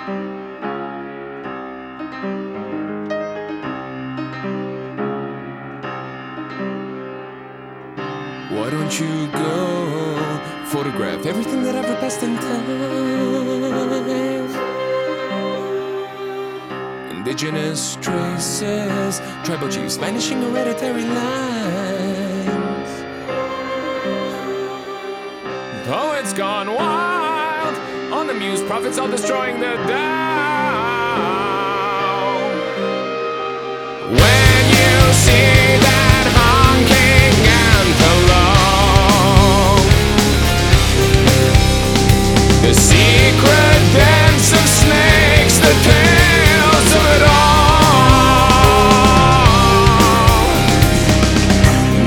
Why don't you go photograph everything that ever passed in time? Indigenous traces, tribal chiefs vanishing hereditary lines. Poets gone wild the muse, prophets all destroying the down. When you see that honking antelope, the secret dance of snakes, the tales of it all.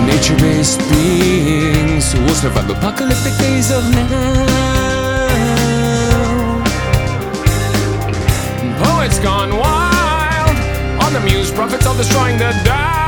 Nature-based beings who will survive apocalyptic days of now. All destroying the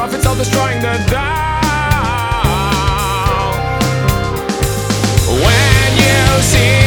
prophets are destroying the down. When you see